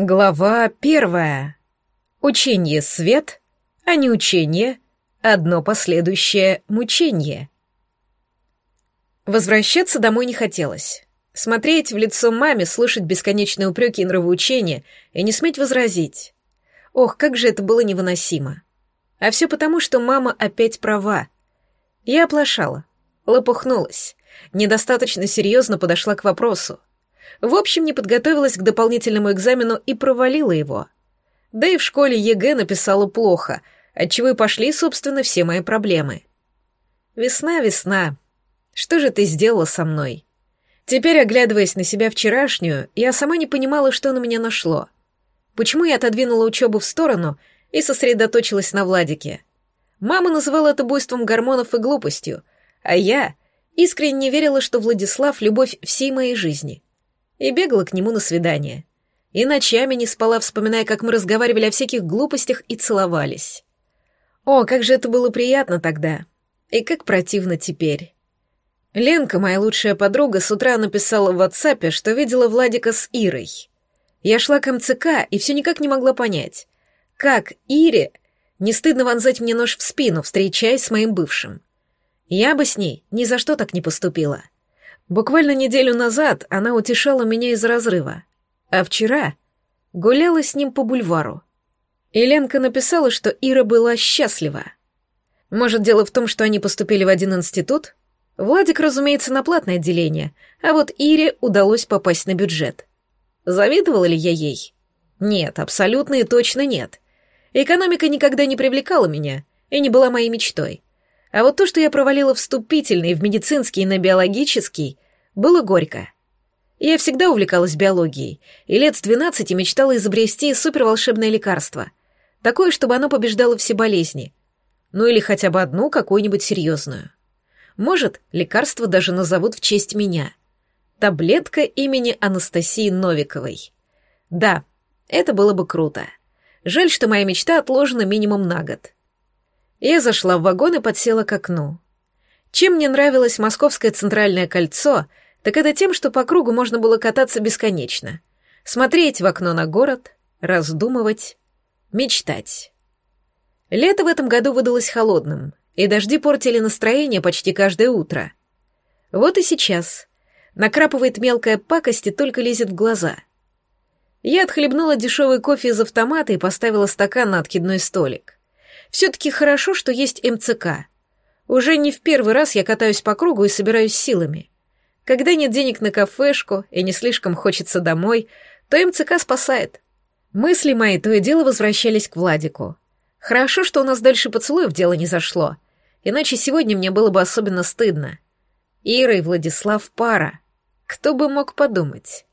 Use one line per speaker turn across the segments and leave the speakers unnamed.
Глава первая. Учение свет, а не учение, одно последующее мучение. Возвращаться домой не хотелось. Смотреть в лицо маме, слышать бесконечные упреки и нравоучения и не сметь возразить. Ох, как же это было невыносимо. А все потому, что мама опять права. Я оплошала, лопухнулась, недостаточно серьезно подошла к вопросу. В общем, не подготовилась к дополнительному экзамену и провалила его. Да и в школе ЕГЭ написала плохо, отчего и пошли, собственно, все мои проблемы. Весна, весна. Что же ты сделала со мной? Теперь, оглядываясь на себя вчерашнюю, я сама не понимала, что на меня нашло. Почему я отодвинула учебу в сторону и сосредоточилась на Владике? Мама называла это буйством гормонов и глупостью, а я искренне верила, что Владислав — любовь всей моей жизни — и бегала к нему на свидание. И ночами не спала, вспоминая, как мы разговаривали о всяких глупостях и целовались. О, как же это было приятно тогда. И как противно теперь. Ленка, моя лучшая подруга, с утра написала в WhatsApp, что видела Владика с Ирой. Я шла к МЦК и все никак не могла понять, как Ире не стыдно вонзать мне нож в спину, встречаясь с моим бывшим. Я бы с ней ни за что так не поступила. Буквально неделю назад она утешала меня из разрыва, а вчера гуляла с ним по бульвару. И Ленка написала, что Ира была счастлива. Может, дело в том, что они поступили в один институт? Владик, разумеется, на платное отделение, а вот Ире удалось попасть на бюджет. Завидовала ли я ей? Нет, абсолютно и точно нет. Экономика никогда не привлекала меня и не была моей мечтой. А вот то, что я провалила вступительный в медицинский и на биологический, было горько. Я всегда увлекалась биологией, и лет с двенадцати мечтала изобрести суперволшебное лекарство. Такое, чтобы оно побеждало все болезни. Ну или хотя бы одну какую-нибудь серьезную. Может, лекарство даже назовут в честь меня. Таблетка имени Анастасии Новиковой. Да, это было бы круто. Жаль, что моя мечта отложена минимум на год. Я зашла в вагон и подсела к окну. Чем мне нравилось Московское центральное кольцо, так это тем, что по кругу можно было кататься бесконечно. Смотреть в окно на город, раздумывать, мечтать. Лето в этом году выдалось холодным, и дожди портили настроение почти каждое утро. Вот и сейчас. Накрапывает мелкая пакость и только лезет в глаза. Я отхлебнула дешевый кофе из автомата и поставила стакан на откидной столик. Все-таки хорошо, что есть МЦК. Уже не в первый раз я катаюсь по кругу и собираюсь силами. Когда нет денег на кафешку и не слишком хочется домой, то МЦК спасает. Мысли мои то и дело возвращались к Владику. Хорошо, что у нас дальше поцелуев дело не зашло, иначе сегодня мне было бы особенно стыдно. Ира и Владислав пара. Кто бы мог подумать?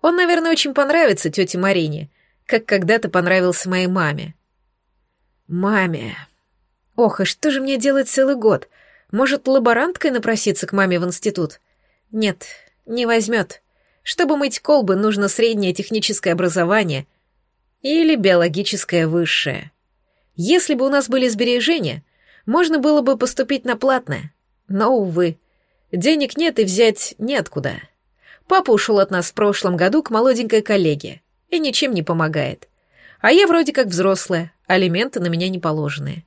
Он, наверное, очень понравится тете Марине, как когда-то понравился моей маме. Маме. Ох, и что же мне делать целый год? Может, лаборанткой напроситься к маме в институт? Нет, не возьмет. Чтобы мыть колбы, нужно среднее техническое образование или биологическое высшее. Если бы у нас были сбережения, можно было бы поступить на платное. Но, увы, денег нет и взять неоткуда. Папа ушел от нас в прошлом году к молоденькой коллеге и ничем не помогает. А я вроде как взрослая, алименты на меня не положенные.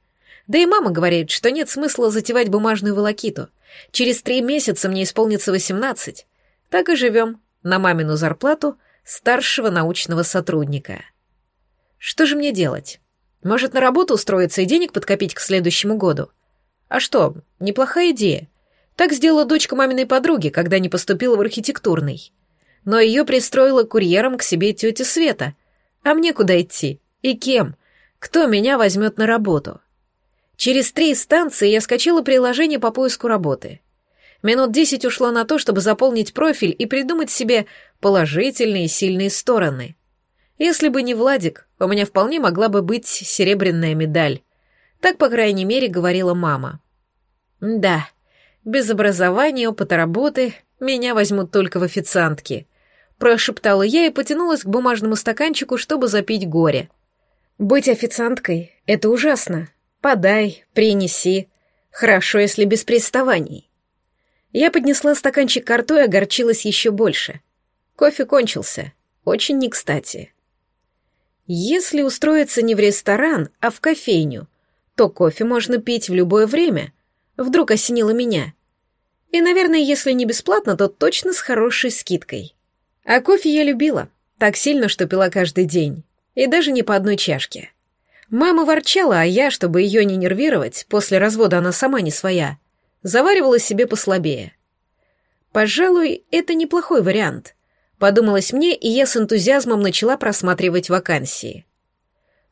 Да и мама говорит, что нет смысла затевать бумажную волокиту. Через три месяца мне исполнится восемнадцать. Так и живем на мамину зарплату старшего научного сотрудника. Что же мне делать? Может, на работу устроиться и денег подкопить к следующему году? А что, неплохая идея. Так сделала дочка маминой подруги, когда не поступила в архитектурный. Но ее пристроила курьером к себе тетя Света — а мне куда идти? И кем? Кто меня возьмет на работу? Через три станции я скачала приложение по поиску работы. Минут десять ушло на то, чтобы заполнить профиль и придумать себе положительные и сильные стороны. Если бы не Владик, у меня вполне могла бы быть серебряная медаль. Так, по крайней мере, говорила мама. Да, без образования, опыта работы меня возьмут только в официантки — прошептала я и потянулась к бумажному стаканчику, чтобы запить горе. Быть официанткой — это ужасно. Подай, принеси. Хорошо, если без приставаний. Я поднесла стаканчик к рту и огорчилась еще больше. Кофе кончился. Очень не кстати. Если устроиться не в ресторан, а в кофейню, то кофе можно пить в любое время. Вдруг осенило меня. И, наверное, если не бесплатно, то точно с хорошей скидкой. А кофе я любила. Так сильно, что пила каждый день. И даже не по одной чашке. Мама ворчала, а я, чтобы ее не нервировать, после развода она сама не своя, заваривала себе послабее. Пожалуй, это неплохой вариант. Подумалось мне, и я с энтузиазмом начала просматривать вакансии.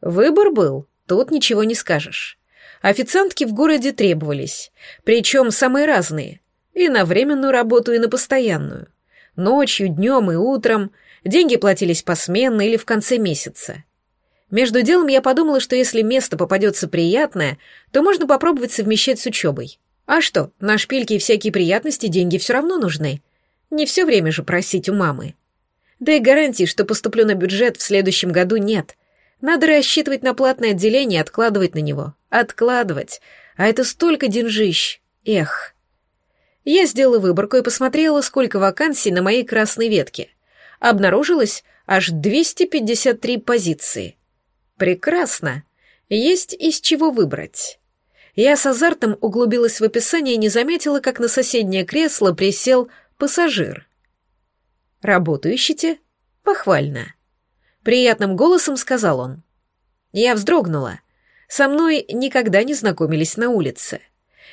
Выбор был, тут ничего не скажешь. Официантки в городе требовались, причем самые разные, и на временную работу, и на постоянную. Ночью, днем и утром, деньги платились посменно или в конце месяца. Между делом я подумала, что если место попадется приятное, то можно попробовать совмещать с учебой. А что, на шпильки и всякие приятности деньги все равно нужны. Не все время же просить у мамы. Да и гарантии, что поступлю на бюджет в следующем году, нет. Надо рассчитывать на платное отделение и откладывать на него. Откладывать. А это столько деньжищ. Эх. Я сделала выборку и посмотрела, сколько вакансий на моей красной ветке. Обнаружилось аж 253 позиции. Прекрасно. Есть из чего выбрать. Я с азартом углубилась в описание и не заметила, как на соседнее кресло присел пассажир. «Работу ищете?» «Похвально». Приятным голосом сказал он. Я вздрогнула. Со мной никогда не знакомились на улице.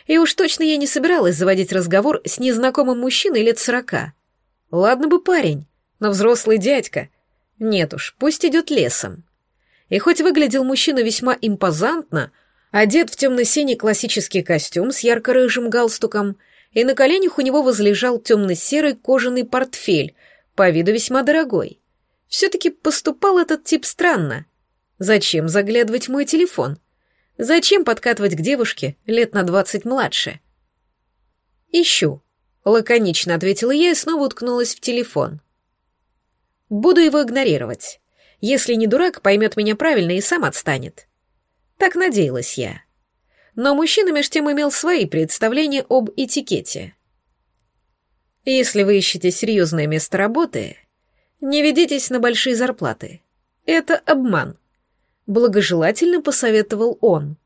И уж точно я не собиралась заводить разговор с незнакомым мужчиной лет сорока. Ладно бы парень, но взрослый дядька. Нет уж, пусть идет лесом. И хоть выглядел мужчина весьма импозантно, одет в темно-синий классический костюм с ярко-рыжим галстуком, и на коленях у него возлежал темно-серый кожаный портфель, по виду весьма дорогой. Все-таки поступал этот тип странно. Зачем заглядывать в мой телефон? Зачем подкатывать к девушке лет на двадцать младше? «Ищу», — лаконично ответила я и снова уткнулась в телефон. «Буду его игнорировать. Если не дурак, поймет меня правильно и сам отстанет». Так надеялась я. Но мужчина меж тем имел свои представления об этикете. Если вы ищете серьезное место работы, не ведитесь на большие зарплаты. Это обман. Благожелательно посоветовал он.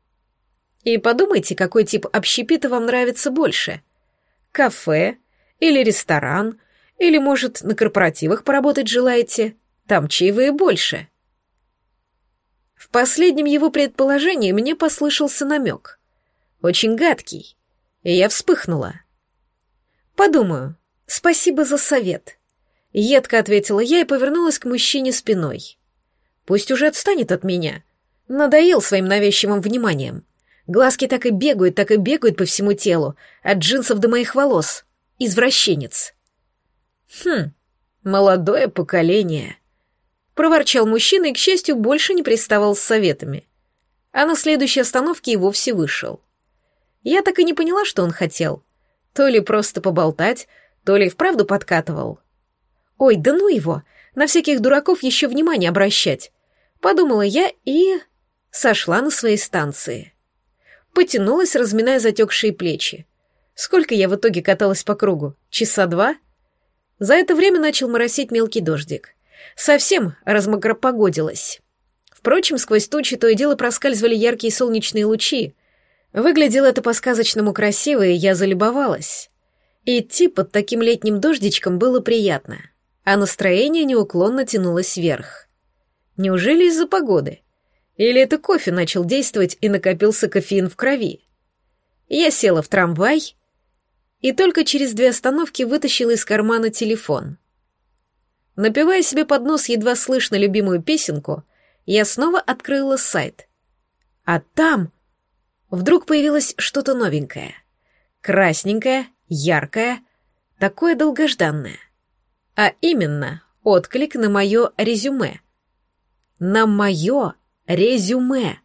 И подумайте, какой тип общепита вам нравится больше. Кафе или ресторан, или, может, на корпоративах поработать желаете, там чаевые больше. В последнем его предположении мне послышался намек. Очень гадкий. И я вспыхнула. Подумаю, «Спасибо за совет», — едко ответила я и повернулась к мужчине спиной. «Пусть уже отстанет от меня. Надоел своим навязчивым вниманием. Глазки так и бегают, так и бегают по всему телу, от джинсов до моих волос. Извращенец». «Хм, молодое поколение», — проворчал мужчина и, к счастью, больше не приставал с советами. А на следующей остановке и вовсе вышел. Я так и не поняла, что он хотел. То ли просто поболтать, то ли вправду подкатывал. Ой, да ну его, на всяких дураков еще внимание обращать. Подумала я и... сошла на своей станции. Потянулась, разминая затекшие плечи. Сколько я в итоге каталась по кругу? Часа два? За это время начал моросить мелкий дождик. Совсем размокропогодилась. Впрочем, сквозь тучи то и дело проскальзывали яркие солнечные лучи. Выглядело это по-сказочному красиво, и я залюбовалась. Идти под таким летним дождичком было приятно, а настроение неуклонно тянулось вверх. Неужели из-за погоды? Или это кофе начал действовать и накопился кофеин в крови? Я села в трамвай и только через две остановки вытащила из кармана телефон. Напевая себе под нос едва слышно любимую песенку, я снова открыла сайт. А там вдруг появилось что-то новенькое. Красненькое, яркое, такое долгожданное. А именно, отклик на мое резюме. На мое резюме.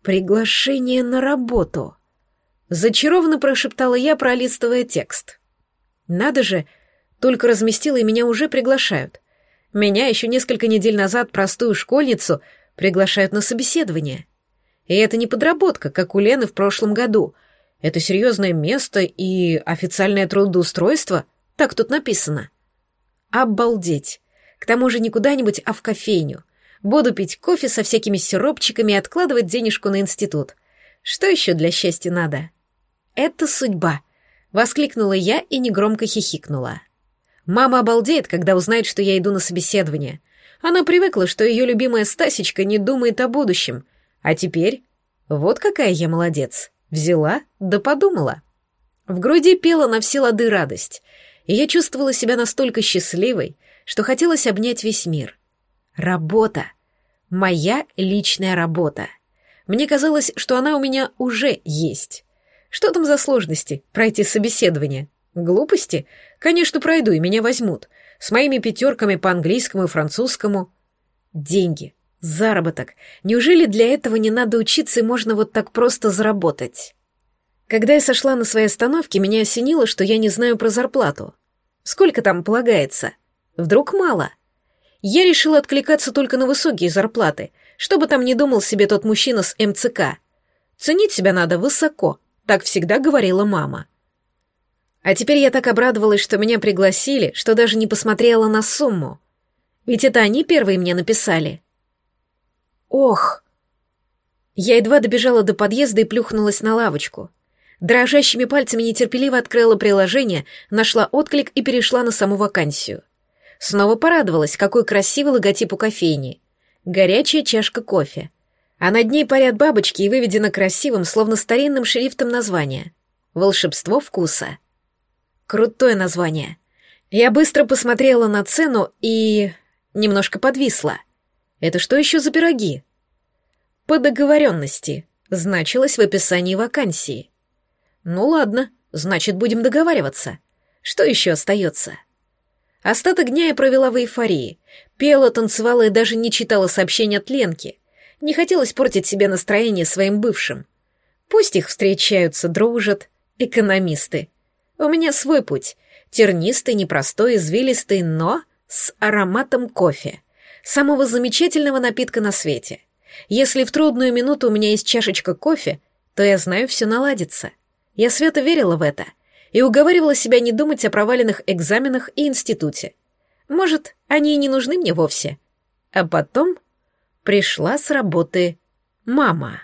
Приглашение на работу. Зачарованно прошептала я, пролистывая текст. Надо же, только разместила и меня уже приглашают. Меня еще несколько недель назад простую школьницу приглашают на собеседование. И это не подработка, как у Лены в прошлом году — это серьезное место и официальное трудоустройство? Так тут написано. Обалдеть. К тому же не куда-нибудь, а в кофейню. Буду пить кофе со всякими сиропчиками и откладывать денежку на институт. Что еще для счастья надо? Это судьба, воскликнула я и негромко хихикнула. Мама обалдеет, когда узнает, что я иду на собеседование. Она привыкла, что ее любимая Стасечка не думает о будущем. А теперь... Вот какая я молодец. Взяла, да подумала. В груди пела на все лады радость, и я чувствовала себя настолько счастливой, что хотелось обнять весь мир. Работа. Моя личная работа. Мне казалось, что она у меня уже есть. Что там за сложности пройти собеседование? Глупости? Конечно, пройду, и меня возьмут. С моими пятерками по английскому и французскому. Деньги. Заработок. Неужели для этого не надо учиться и можно вот так просто заработать? Когда я сошла на своей остановке, меня осенило, что я не знаю про зарплату. Сколько там полагается? Вдруг мало? Я решила откликаться только на высокие зарплаты, чтобы там не думал себе тот мужчина с МЦК. Ценить себя надо высоко, так всегда говорила мама. А теперь я так обрадовалась, что меня пригласили, что даже не посмотрела на сумму. Ведь это они первые мне написали. Ох! Я едва добежала до подъезда и плюхнулась на лавочку. Дрожащими пальцами нетерпеливо открыла приложение, нашла отклик и перешла на саму вакансию. Снова порадовалась, какой красивый логотип у кофейни. Горячая чашка кофе. А над ней парят бабочки и выведено красивым, словно старинным шрифтом название. «Волшебство вкуса». Крутое название. Я быстро посмотрела на цену и... немножко подвисла. Это что еще за пироги? По договоренности. Значилось в описании вакансии. Ну ладно, значит, будем договариваться. Что еще остается? Остаток дня я провела в эйфории. Пела, танцевала и даже не читала сообщения от Ленки. Не хотелось портить себе настроение своим бывшим. Пусть их встречаются, дружат. Экономисты. У меня свой путь. Тернистый, непростой, извилистый, но с ароматом кофе. Самого замечательного напитка на свете. Если в трудную минуту у меня есть чашечка кофе, то я знаю, все наладится. Я свято верила в это и уговаривала себя не думать о проваленных экзаменах и институте. Может, они и не нужны мне вовсе. А потом пришла с работы мама.